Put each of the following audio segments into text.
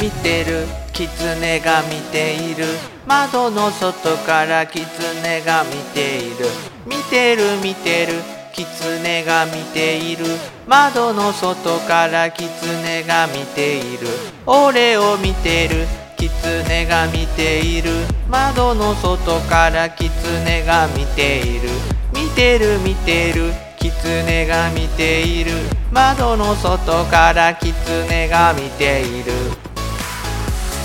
見てる狐が見ている。窓の外から狐が見ている。見てる見てる。狐が見ている。窓の外から狐が見ている。俺を見てる。狐が見ている。窓の外から狐が見ている。見てる見てる。狐が見ている。窓の外から狐が見ている。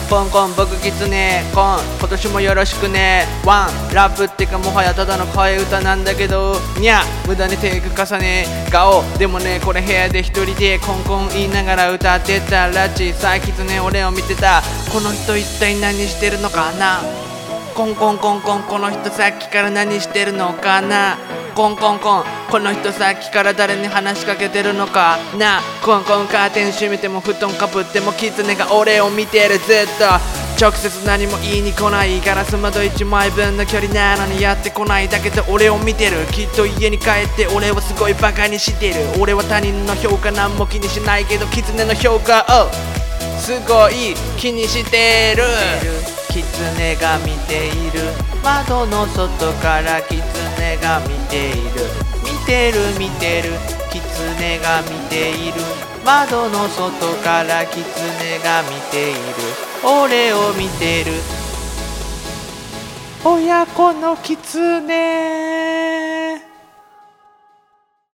コンコン僕キツネコン今年もよろしくね。ワンラップってかもはやただの替え歌なんだけど。にゃ無駄にテイク重ね。顔でもねこれ部屋で一人でコンコン言いながら歌ってたら小さいキツネ俺を見てた。この人一体何してるのかな？コンコンコンコンこの人さっきから何してるのかな？コンコンコン。この人さっきから誰に話しかけてるのか。なコンコンカーテン閉めても布団かぶってもキツネが俺を見てるずっと。直接何も言いに来ないガラス窓1枚分の距離なのにやってこないだけで俺を見てる。きっと家に帰って俺をすごいバカにしてる。俺は他人の評価何も気にしないけどキツネの評価。をすごい気にしてる。狐が見ている。窓の外から狐が見ている。見てる見てる。狐が見ている。窓の外から狐が見ている。俺を見てる。親子の狐。